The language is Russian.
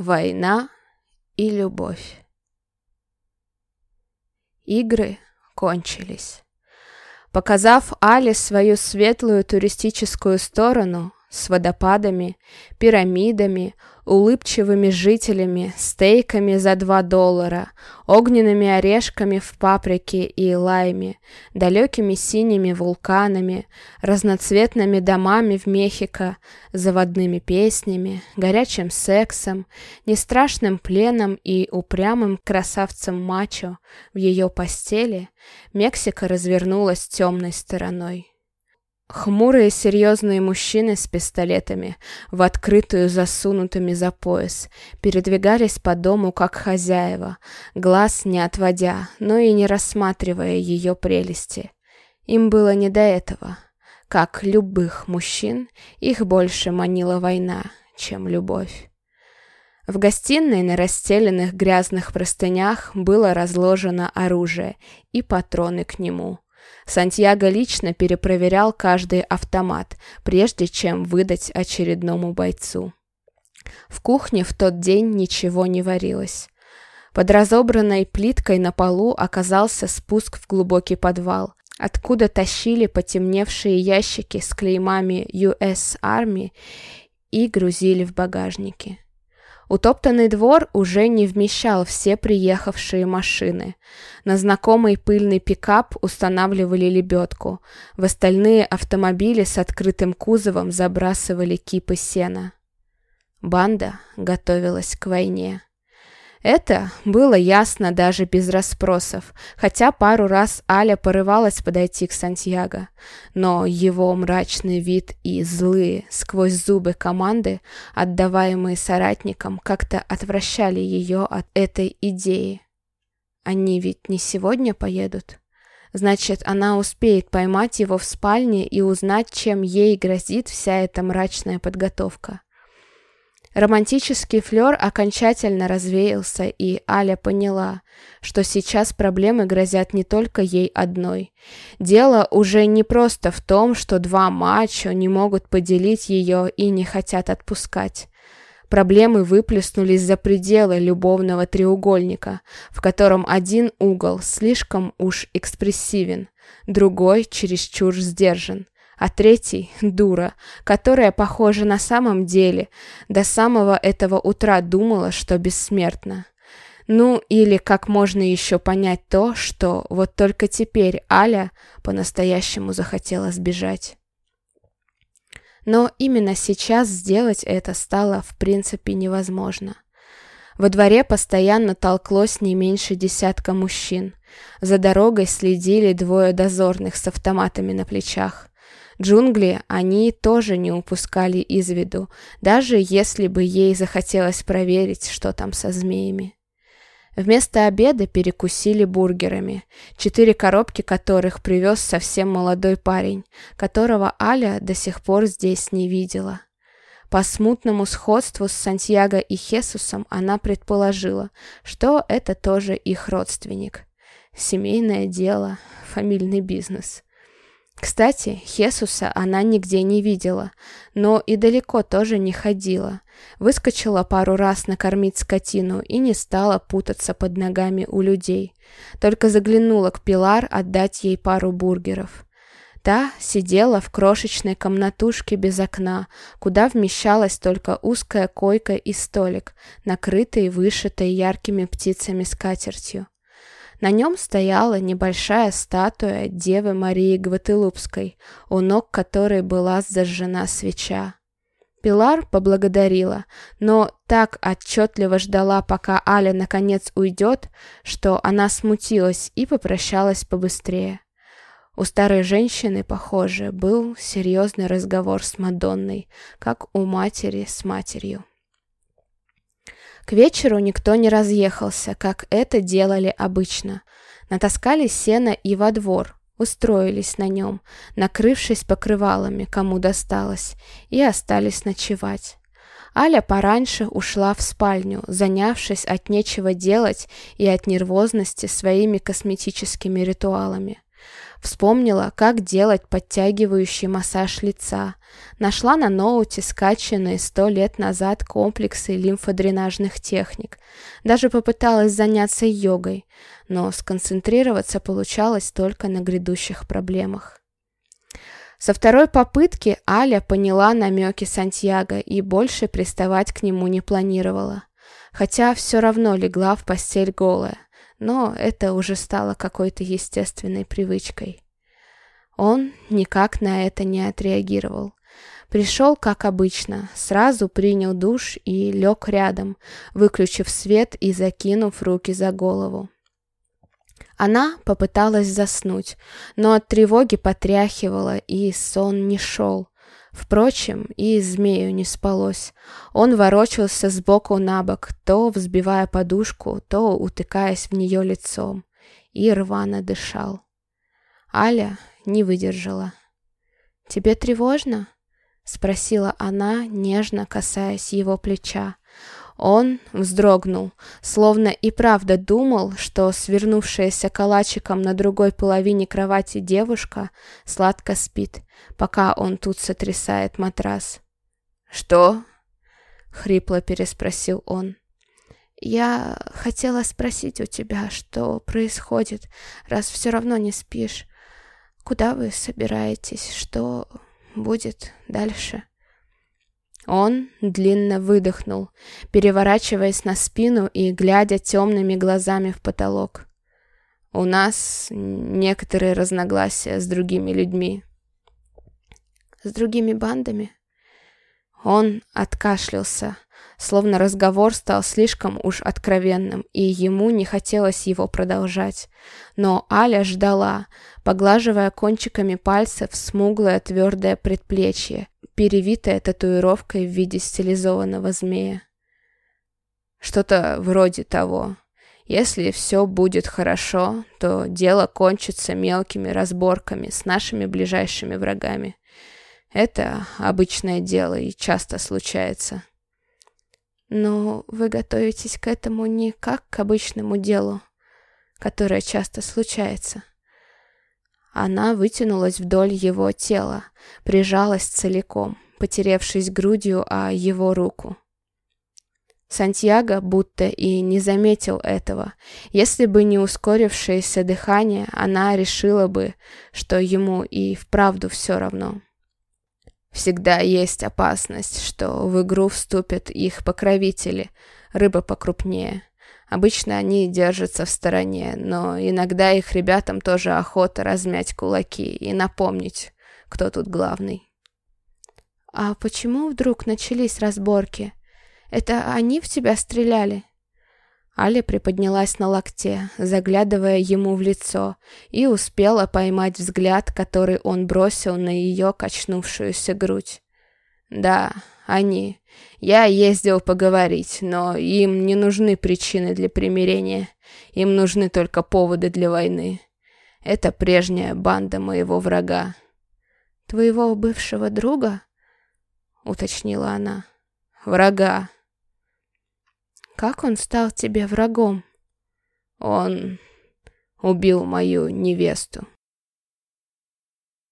Война и любовь. Игры кончились. Показав Але свою светлую туристическую сторону с водопадами, пирамидами, улыбчивыми жителями, стейками за 2 доллара, огненными орешками в паприке и лайме, далекими синими вулканами, разноцветными домами в Мехико, заводными песнями, горячим сексом, нестрашным пленом и упрямым красавцем мачо в ее постели, Мексика развернулась темной стороной. Хмурые серьезные мужчины с пистолетами, в открытую засунутыми за пояс, передвигались по дому как хозяева, глаз не отводя, но и не рассматривая ее прелести. Им было не до этого. Как любых мужчин, их больше манила война, чем любовь. В гостиной на расстеленных грязных простынях было разложено оружие и патроны к нему – Сантьяго лично перепроверял каждый автомат, прежде чем выдать очередному бойцу. В кухне в тот день ничего не варилось. Под разобранной плиткой на полу оказался спуск в глубокий подвал, откуда тащили потемневшие ящики с клеймами US Army и грузили в багажники. Утоптанный двор уже не вмещал все приехавшие машины. На знакомый пыльный пикап устанавливали лебедку. В остальные автомобили с открытым кузовом забрасывали кипы сена. Банда готовилась к войне. Это было ясно даже без расспросов, хотя пару раз Аля порывалась подойти к Сантьяго. Но его мрачный вид и злые, сквозь зубы команды, отдаваемые соратникам, как-то отвращали ее от этой идеи. Они ведь не сегодня поедут? Значит, она успеет поймать его в спальне и узнать, чем ей грозит вся эта мрачная подготовка. Романтический флер окончательно развеялся, и Аля поняла, что сейчас проблемы грозят не только ей одной. Дело уже не просто в том, что два мачо не могут поделить ее и не хотят отпускать. Проблемы выплеснулись за пределы любовного треугольника, в котором один угол слишком уж экспрессивен, другой чересчур сдержан а третий — дура, которая, похоже, на самом деле до самого этого утра думала, что бессмертна. Ну, или как можно еще понять то, что вот только теперь Аля по-настоящему захотела сбежать. Но именно сейчас сделать это стало в принципе невозможно. Во дворе постоянно толклось не меньше десятка мужчин. За дорогой следили двое дозорных с автоматами на плечах. Джунгли они тоже не упускали из виду, даже если бы ей захотелось проверить, что там со змеями. Вместо обеда перекусили бургерами, четыре коробки которых привез совсем молодой парень, которого Аля до сих пор здесь не видела. По смутному сходству с Сантьяго и Хесусом она предположила, что это тоже их родственник. Семейное дело, фамильный бизнес – кстати, Хесуса она нигде не видела, но и далеко тоже не ходила. Выскочила пару раз накормить скотину и не стала путаться под ногами у людей. Только заглянула к Пилар отдать ей пару бургеров. Та сидела в крошечной комнатушке без окна, куда вмещалась только узкая койка и столик, накрытый вышитой яркими птицами скатертью. На нем стояла небольшая статуя Девы Марии Гвателупской, у ног которой была зажжена свеча. Пилар поблагодарила, но так отчетливо ждала, пока Аля наконец уйдет, что она смутилась и попрощалась побыстрее. У старой женщины, похоже, был серьезный разговор с Мадонной, как у матери с матерью. К вечеру никто не разъехался, как это делали обычно. Натаскали сено и во двор, устроились на нем, накрывшись покрывалами, кому досталось, и остались ночевать. Аля пораньше ушла в спальню, занявшись от нечего делать и от нервозности своими косметическими ритуалами. Вспомнила, как делать подтягивающий массаж лица. Нашла на ноуте скачанные сто лет назад комплексы лимфодренажных техник. Даже попыталась заняться йогой, но сконцентрироваться получалось только на грядущих проблемах. Со второй попытки Аля поняла намеки Сантьяго и больше приставать к нему не планировала. Хотя все равно легла в постель голая но это уже стало какой-то естественной привычкой. Он никак на это не отреагировал. Пришел, как обычно, сразу принял душ и лег рядом, выключив свет и закинув руки за голову. Она попыталась заснуть, но от тревоги потряхивала, и сон не шел. Впрочем, и змею не спалось. Он ворочался сбоку на бок, то взбивая подушку, то утыкаясь в нее лицом, и рвано дышал. Аля не выдержала. «Тебе тревожно?» — спросила она, нежно касаясь его плеча. Он вздрогнул, словно и правда думал, что свернувшаяся калачиком на другой половине кровати девушка сладко спит, пока он тут сотрясает матрас. «Что?» — хрипло переспросил он. «Я хотела спросить у тебя, что происходит, раз все равно не спишь. Куда вы собираетесь? Что будет дальше?» Он длинно выдохнул, переворачиваясь на спину и глядя темными глазами в потолок. «У нас некоторые разногласия с другими людьми». «С другими бандами?» Он откашлялся, словно разговор стал слишком уж откровенным, и ему не хотелось его продолжать. Но Аля ждала, поглаживая кончиками пальцев смуглое твердое предплечье, перевитая татуировкой в виде стилизованного змея. Что-то вроде того. Если все будет хорошо, то дело кончится мелкими разборками с нашими ближайшими врагами. Это обычное дело и часто случается. Но вы готовитесь к этому не как к обычному делу, которое часто случается. Она вытянулась вдоль его тела, прижалась целиком, потеревшись грудью о его руку. Сантьяго будто и не заметил этого. Если бы не ускорившееся дыхание, она решила бы, что ему и вправду все равно. Всегда есть опасность, что в игру вступят их покровители, рыба покрупнее. Обычно они держатся в стороне, но иногда их ребятам тоже охота размять кулаки и напомнить, кто тут главный. «А почему вдруг начались разборки? Это они в тебя стреляли?» Аля приподнялась на локте, заглядывая ему в лицо, и успела поймать взгляд, который он бросил на ее качнувшуюся грудь. «Да, они. Я ездил поговорить, но им не нужны причины для примирения. Им нужны только поводы для войны. Это прежняя банда моего врага. «Твоего бывшего друга?» — уточнила она. «Врага». «Как он стал тебе врагом?» «Он убил мою невесту».